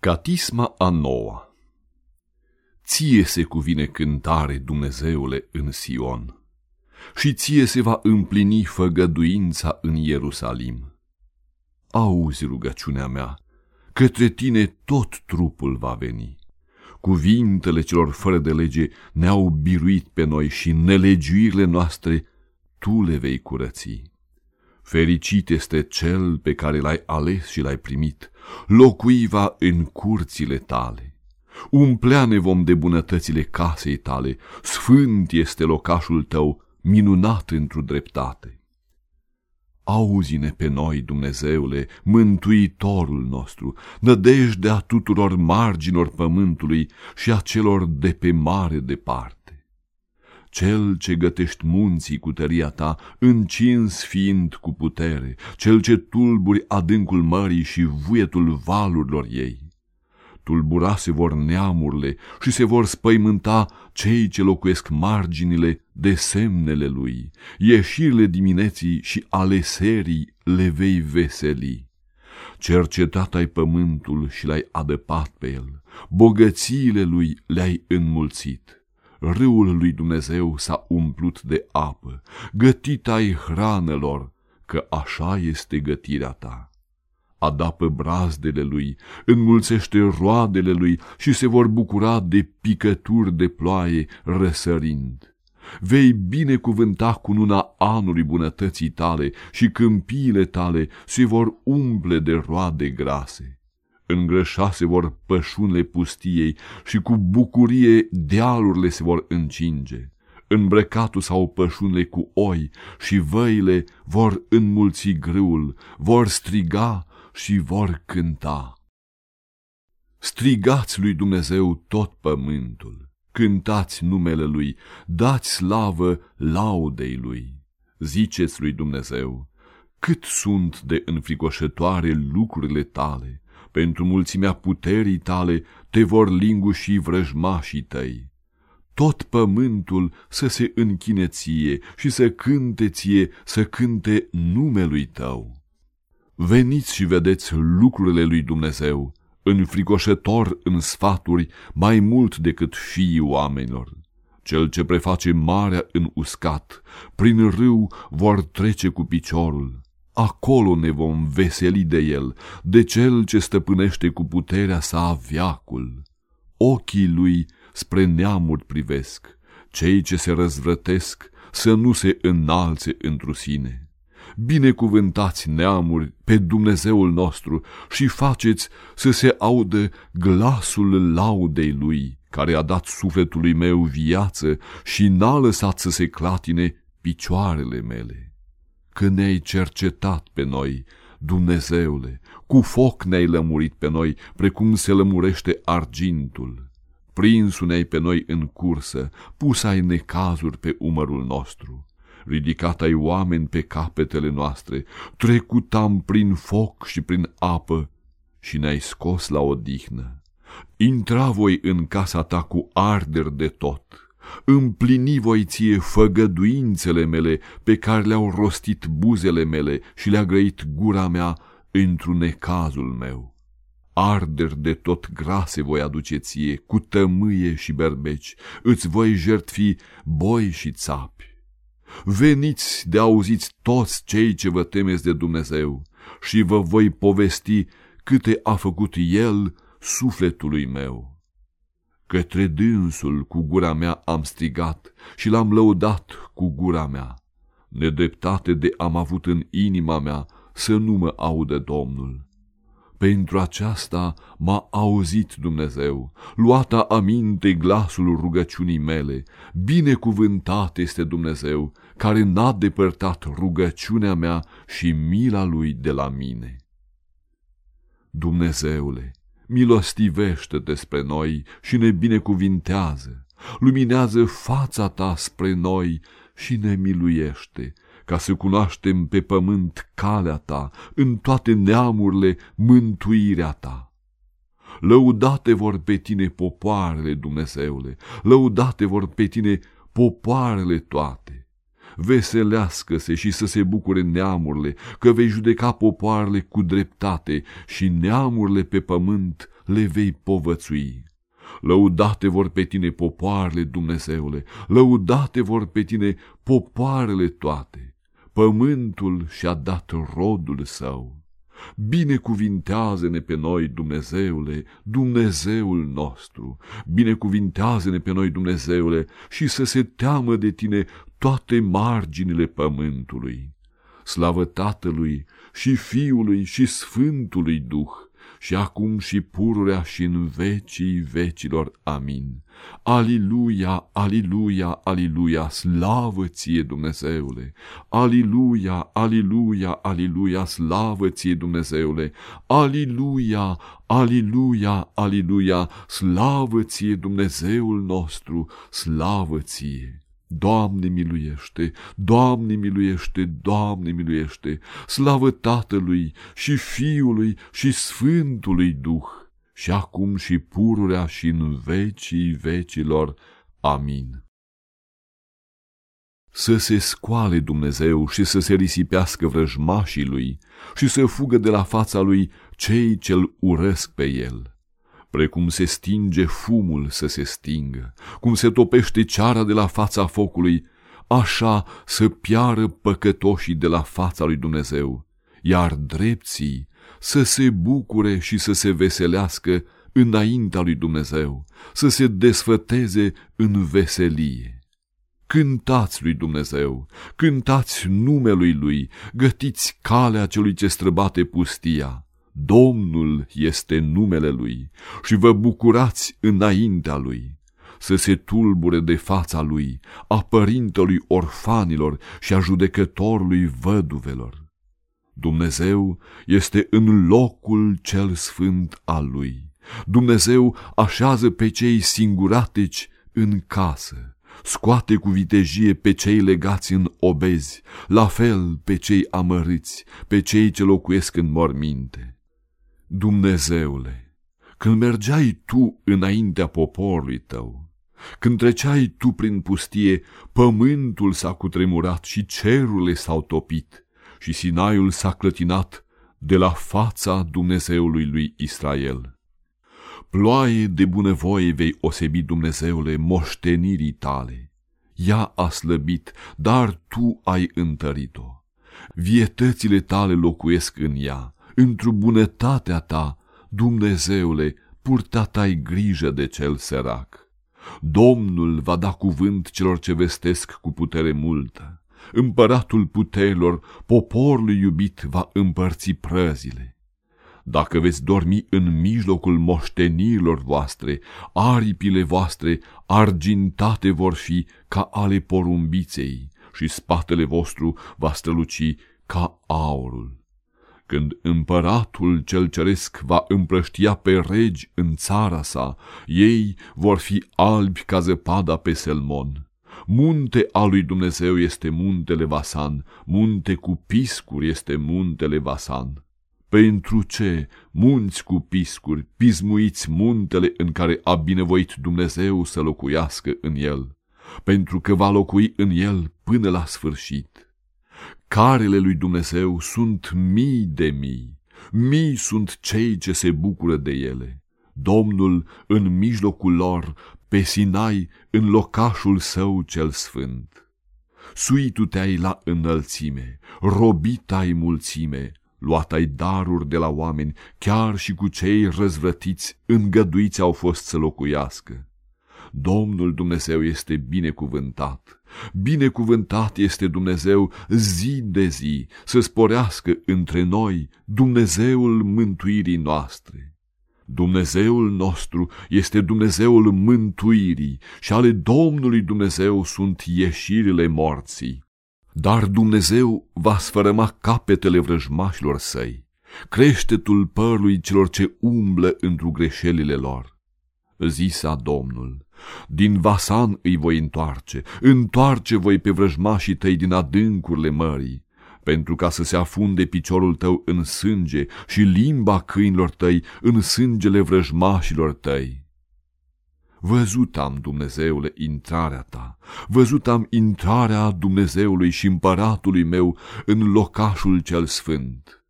Catisma a noua Ție se cuvine cântare, Dumnezeule, în Sion, și ție se va împlini făgăduința în Ierusalim. Auzi rugăciunea mea, către tine tot trupul va veni. Cuvintele celor fără de lege ne-au biruit pe noi și nelegiuirile noastre tu le vei curăți. Fericit este cel pe care l-ai ales și l-ai primit, locuiva în curțile tale. Umpleane vom de bunătățile casei tale, sfânt este locașul tău, minunat într-o dreptate. Auzi-ne pe noi, Dumnezeule, mântuitorul nostru, nădejdea tuturor marginilor pământului și a celor de pe mare departe cel ce gătești munții cu tăria ta, încins fiind cu putere, cel ce tulburi adâncul mării și vuietul valurilor ei. Tulbura se vor neamurile și se vor spăimânta cei ce locuiesc marginile de semnele lui. Ieșirile dimineții și ale serii le vei veseli. Cercetat ai pământul și l-ai adăpat pe el, bogățiile lui le-ai înmulțit râul lui Dumnezeu s-a umplut de apă, gătit ai hranelor, că așa este gătirea ta. Adapă brazdele lui, înmulțește roadele lui și se vor bucura de picături de ploaie răsărind. Vei binecuvânta cu luna anului bunătății tale și câmpiile tale se vor umple de roade grase îngrășa se vor pășunile pustiei și cu bucurie dealurile se vor încinge. Îmbrăcatul sau pășunile cu oi și văile vor înmulți grâul, vor striga și vor cânta. Strigați lui Dumnezeu tot pământul, cântați numele lui, dați slavă laudei lui. Ziceți lui Dumnezeu, cât sunt de înfricoșătoare lucrurile tale, pentru mulțimea puterii tale te vor linguși vrăjmașii tăi. Tot pământul să se închine ție și să cânte ție, să cânte numelui tău. Veniți și vedeți lucrurile lui Dumnezeu, înfricoșător în sfaturi mai mult decât fiii oamenilor. Cel ce preface marea în uscat, prin râu vor trece cu piciorul acolo ne vom veseli de el, de cel ce stăpânește cu puterea sa viacul. Ochii lui spre neamuri privesc, cei ce se răzvrătesc să nu se înalțe întru sine. Binecuvântați neamuri pe Dumnezeul nostru și faceți să se audă glasul laudei lui, care a dat sufletului meu viață și n-a lăsat să se clatine picioarele mele că ne-ai cercetat pe noi, Dumnezeule, cu foc ne-ai lămurit pe noi, precum se lămurește argintul. Prinsul ne-ai pe noi în cursă, pus ai necazuri pe umărul nostru. Ridicat ai oameni pe capetele noastre, trecutam prin foc și prin apă și ne-ai scos la odihnă. Intra voi în casa ta cu arder de tot împlini voi ție făgăduințele mele pe care le-au rostit buzele mele și le-a grăit gura mea într-un necazul meu. Arder de tot grase voi aduce ție, cu tămâie și berbeci, îți voi jertfi boi și țapi. Veniți de auziți toți cei ce vă temeți de Dumnezeu și vă voi povesti câte a făcut El sufletului meu. Către dânsul cu gura mea am strigat și l-am lăudat cu gura mea. Nedreptate de am avut în inima mea să nu mă audă Domnul. Pentru aceasta m-a auzit Dumnezeu, luata aminte glasul rugăciunii mele, binecuvântat este Dumnezeu, care n-a depărtat rugăciunea mea și mila lui de la mine. Dumnezeule, milostivește despre noi și ne binecuvintează, luminează fața ta spre noi și ne miluiește, ca să cunoaștem pe pământ calea ta, în toate neamurile mântuirea ta. Lăudate vor pe tine popoarele, Dumnezeule, lăudate vor pe tine popoarele toate. Veselească-se și să se bucure neamurile, că vei judeca popoarele cu dreptate și neamurile pe pământ le vei povățui. Lăudate vor pe tine popoarele, Dumnezeule, lăudate vor pe tine popoarele toate. Pământul și-a dat rodul său. Binecuvintează-ne pe noi, Dumnezeule, Dumnezeul nostru, binecuvintează-ne pe noi, Dumnezeule, și să se teamă de tine toate marginile pământului. Slavă Tatălui și Fiului și Sfântului Duh, și acum și pururea și în vecii vecilor. Amin. Aliluia, aliluia, aliluia, slavă ție Dumnezeule! Aliluia, aliluia, aliluia, slavă ție Dumnezeule! Aliluia, aliluia, aliluia, slavă ție Dumnezeul nostru, slavă ție! Doamne miluiește, Doamne miluiește, Doamne miluiește, slavă Tatălui și Fiului și Sfântului Duh, și acum și pururea și în vecii vecilor. Amin. Să se scoale Dumnezeu și să se risipească vrăjmașii lui și să fugă de la fața lui cei ce-l urăsc pe el precum se stinge fumul să se stingă, cum se topește ceara de la fața focului, așa să piară păcătoșii de la fața lui Dumnezeu, iar drepții să se bucure și să se veselească înaintea lui Dumnezeu, să se desfăteze în veselie. Cântați lui Dumnezeu, cântați numelui lui, gătiți calea celui ce străbate pustia, Domnul este numele Lui și vă bucurați înaintea Lui. Să se tulbure de fața Lui, a părintelui orfanilor și a judecătorului văduvelor. Dumnezeu este în locul cel sfânt al Lui. Dumnezeu așează pe cei singurateci în casă, scoate cu vitejie pe cei legați în obezi, la fel pe cei amărâți, pe cei ce locuiesc în morminte. Dumnezeule, când mergeai tu înaintea poporului tău, când treceai tu prin pustie, pământul s-a cutremurat și cerurile s-au topit și Sinaiul s-a clătinat de la fața Dumnezeului lui Israel. Ploaie de bunăvoie vei osebi, Dumnezeule, moștenirii tale. Ea a slăbit, dar tu ai întărit-o. Vietățile tale locuiesc în ea, într-o bunătatea ta, Dumnezeule, purtat ai grijă de cel sărac. Domnul va da cuvânt celor ce vestesc cu putere multă. Împăratul puterilor, poporul iubit va împărți prăzile. Dacă veți dormi în mijlocul moștenirilor voastre, aripile voastre argintate vor fi ca ale porumbiței și spatele vostru va străluci ca aurul. Când împăratul cel ceresc va împrăștia pe regi în țara sa, ei vor fi albi ca zăpada pe Selmon. Munte al lui Dumnezeu este muntele Vasan, munte cu piscuri este muntele Vasan. Pentru ce, munți cu piscuri, pismuiți muntele în care a binevoit Dumnezeu să locuiască în el, pentru că va locui în el până la sfârșit. Carele lui Dumnezeu sunt mii de mii, mii sunt cei ce se bucură de ele. Domnul în mijlocul lor, pe Sinai, în locașul său cel sfânt. Suitu te-ai la înălțime, robit ai mulțime, luat ai daruri de la oameni, chiar și cu cei răzvrătiți, îngăduiți au fost să locuiască. Domnul Dumnezeu este binecuvântat Binecuvântat este Dumnezeu zi de zi, să sporească între noi Dumnezeul mântuirii noastre. Dumnezeul nostru este Dumnezeul mântuirii și ale Domnului Dumnezeu sunt ieșirile morții. Dar Dumnezeu va sfărăma capetele vrăjmașilor săi, creștetul părului celor ce umblă într-o greșelile lor. Zisa Domnul, din Vasan îi voi întoarce, întoarce voi pe vrăjmașii tăi din adâncurile mării, pentru ca să se afunde piciorul tău în sânge și limba câinilor tăi în sângele vrăjmașilor tăi. Văzut am, Dumnezeule, intrarea ta, văzut am intrarea Dumnezeului și împăratului meu în locașul cel sfânt.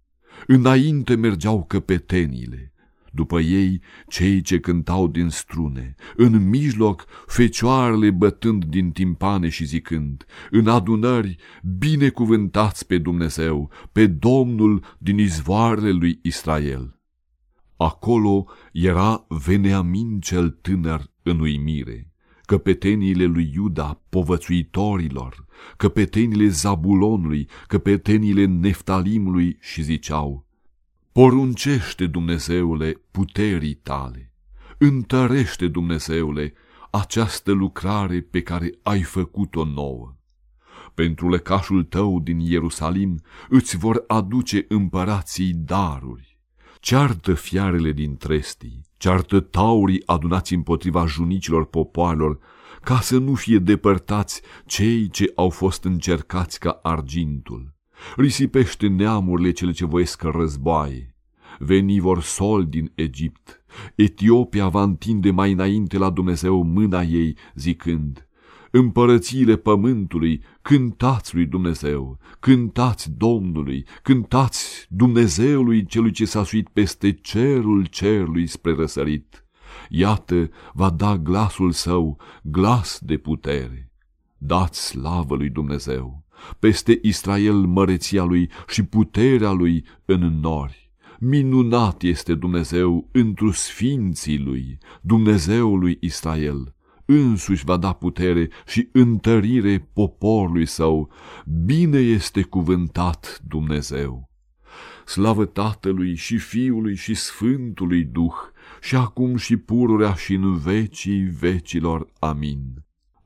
Înainte mergeau căpetenile, după ei cei ce cântau din strune, în mijloc fecioarele bătând din timpane și zicând, în adunări binecuvântați pe Dumnezeu, pe Domnul din izvoarele lui Israel. Acolo era Veneamin cel tânăr în uimire, căpeteniile lui Iuda, povățuitorilor, căpeteniile Zabulonului, căpeteniile Neftalimului și ziceau, Poruncește, Dumnezeule, puterii tale, întărește, Dumnezeule, această lucrare pe care ai făcut-o nouă. Pentru lăcașul tău din Ierusalim îți vor aduce împărații daruri. Ceartă fiarele din trestii, ceartă taurii adunați împotriva junicilor popoarelor, ca să nu fie depărtați cei ce au fost încercați ca argintul Risipește neamurile cele ce voiesc războaie. Veni vor sol din Egipt. Etiopia va întinde mai înainte la Dumnezeu mâna ei, zicând, Împărățiile pământului, cântați lui Dumnezeu, cântați Domnului, cântați Dumnezeului celui ce s-a suit peste cerul cerului spre răsărit. Iată, va da glasul său, glas de putere. Dați slavă lui Dumnezeu peste Israel măreția lui și puterea lui în nori. Minunat este Dumnezeu întru sfinții lui, Dumnezeul lui Israel. Însuși va da putere și întărire poporului său. Bine este cuvântat Dumnezeu. Slavă Tatălui și Fiului și Sfântului Duh, și acum și pururea și în vecii vecilor. Amin.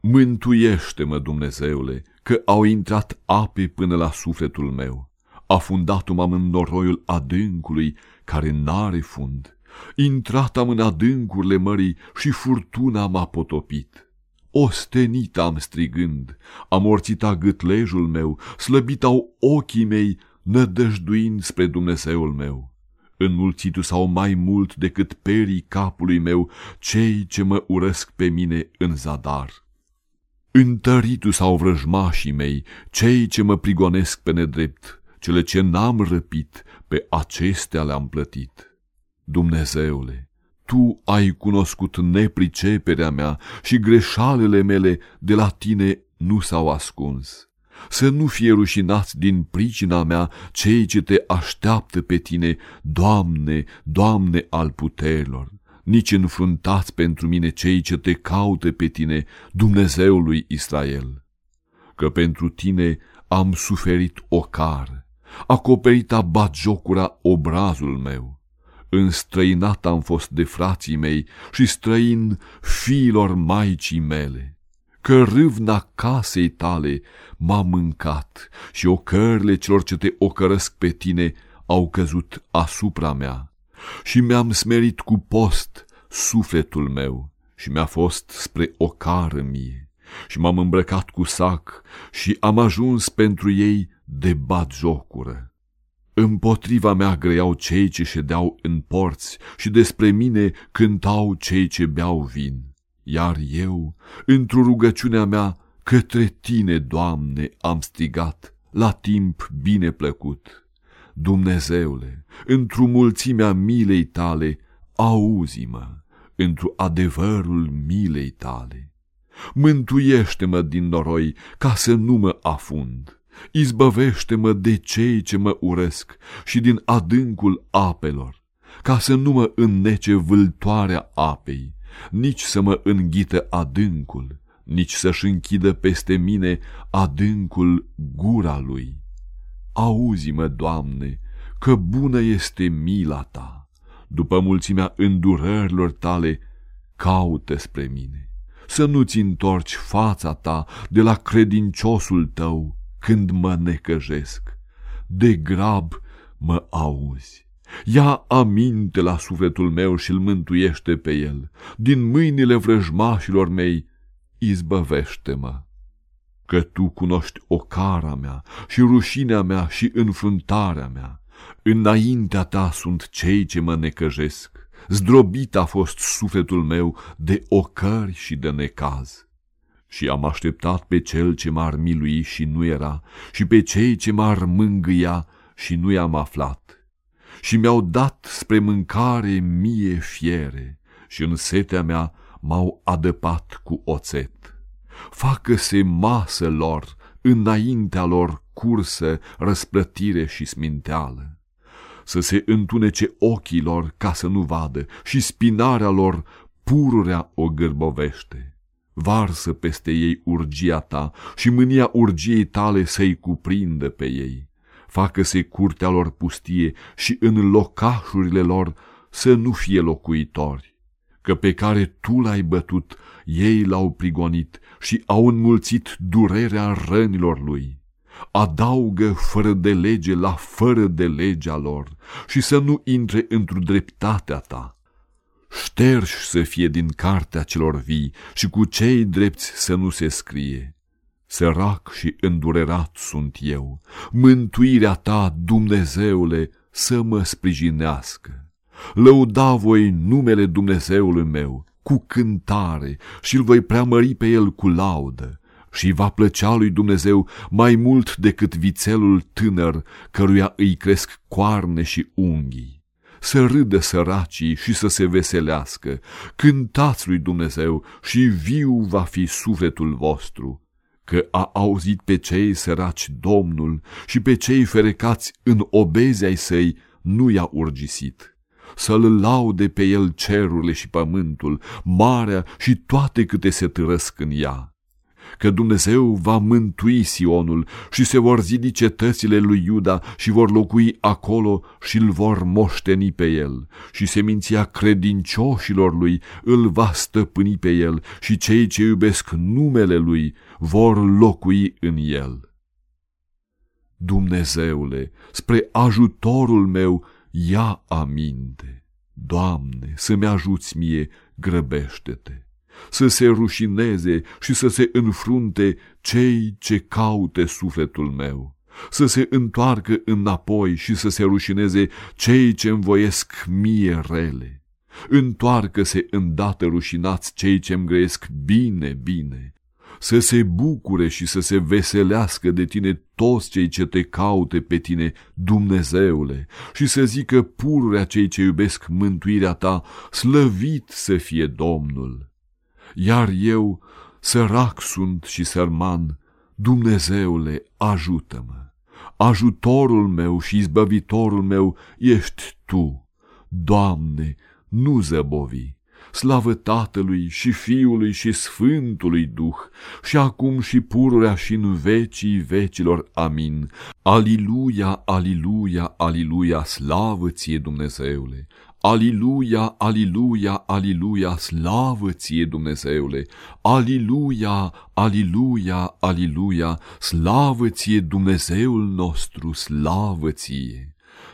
Mântuiește-mă, Dumnezeule, că au intrat ape până la sufletul meu. Afundat m-am în noroiul adâncului, care n-are fund. Intrat am în adâncurile mării și furtuna m-a potopit. Ostenit am strigând, am orțit gâtlejul meu, slăbit au ochii mei, nădăjduind spre Dumnezeul meu. Înmulțitu sau mai mult decât perii capului meu cei ce mă urăsc pe mine în zadar. Întăritu sau vrăjmașii mei, cei ce mă prigonesc pe nedrept, cele ce n-am răpit, pe acestea le-am plătit. Dumnezeule, Tu ai cunoscut nepriceperea mea și greșalele mele de la Tine nu s-au ascuns. Să nu fie rușinați din pricina mea cei ce te așteaptă pe Tine, Doamne, Doamne al puterilor nici înfruntați pentru mine cei ce te caută pe tine, Dumnezeul lui Israel. Că pentru tine am suferit ocar, acoperita batjocura obrazul meu. Înstrăinat am fost de frații mei și străin fiilor maicii mele. Că râvna casei tale m-a mâncat și ocările celor ce te ocărăsc pe tine au căzut asupra mea și mi-am smerit cu post sufletul meu și mi-a fost spre o cară mie și m-am îmbrăcat cu sac și am ajuns pentru ei de bat jocură. Împotriva mea grăiau cei ce ședeau în porți și despre mine cântau cei ce beau vin. Iar eu, într-o rugăciunea mea, către tine, Doamne, am strigat, la timp bine plăcut. Dumnezeule, într-o mulțimea milei tale, auzi-mă, într adevărul milei tale. Mântuiește-mă din noroi ca să nu mă afund. Izbăvește-mă de cei ce mă urăsc și din adâncul apelor, ca să nu mă înnece vâltoarea apei, nici să mă înghită adâncul, nici să-și închidă peste mine adâncul gura lui. Auzi-mă, Doamne, că bună este mila Ta. După mulțimea îndurărilor tale, caută spre mine. Să nu-ți întorci fața ta de la credinciosul tău când mă necăjesc. De grab mă auzi Ia aminte la sufletul meu și îl mântuiește pe el. Din mâinile vrăjmașilor mei, izbăvește-mă. Că tu cunoști ocara mea și rușinea mea și înfruntarea mea. Înaintea ta sunt cei ce mă necăjesc. Zdrobit a fost sufletul meu de ocări și de necaz. Și am așteptat pe cel ce m-ar milui și nu era, și pe cei ce m-ar mângâia și nu i-am aflat. Și mi-au dat spre mâncare mie fiere, și în setea mea m-au adăpat cu oțet. Facă-se masă lor, înaintea lor cursă, răsplătire și sminteală să se întunece ochii lor ca să nu vadă și spinarea lor pururea o gârbovește. Varsă peste ei urgia ta și mânia urgiei tale să-i cuprindă pe ei. Facă-se curtea lor pustie și în locașurile lor să nu fie locuitori, că pe care tu l-ai bătut, ei l-au prigonit și au înmulțit durerea rănilor lui adaugă fără de lege la fără de legea lor și să nu intre într-o dreptatea ta. Șterși să fie din cartea celor vii și cu cei drepți să nu se scrie. Sărac și îndurerat sunt eu, mântuirea ta, Dumnezeule, să mă sprijinească. Lăuda voi numele Dumnezeului meu cu cântare și îl voi preamări pe el cu laudă și va plăcea lui Dumnezeu mai mult decât vițelul tânăr căruia îi cresc coarne și unghii. Să râdă săracii și să se veselească, cântați lui Dumnezeu și viu va fi sufletul vostru, că a auzit pe cei săraci Domnul și pe cei ferecați în obezi ai săi nu i-a urgisit să-l laude pe el cerurile și pământul, marea și toate câte se târăsc în ea că Dumnezeu va mântui Sionul și se vor zidi cetățile lui Iuda și vor locui acolo și îl vor moșteni pe el și seminția credincioșilor lui îl va stăpâni pe el și cei ce iubesc numele lui vor locui în el. Dumnezeule, spre ajutorul meu, ia aminte. Doamne, să-mi ajuți mie, grăbește-te să se rușineze și să se înfrunte cei ce caute sufletul meu, să se întoarcă înapoi și să se rușineze cei ce învoiesc mie rele. Întoarcă-se îndată rușinați cei ce-mi grăiesc bine, bine, să se bucure și să se veselească de tine toți cei ce te caute pe tine, Dumnezeule, și să zică pururea cei ce iubesc mântuirea ta, slăvit să fie Domnul iar eu, sărac sunt și sărman, Dumnezeule, ajută-mă! Ajutorul meu și izbăvitorul meu ești Tu, Doamne, nu zăbovi! Slavă Tatălui și Fiului și Sfântului Duh, și acum și pururea și în vecii vecilor. Amin. Aliluia, aliluia, aliluia, slavă ție Dumnezeule! Aliluia, aliluia, aliluia, slavă ție Dumnezeule! Aliluia, aliluia, aliluia, slavă ție Dumnezeul nostru, slavă ție!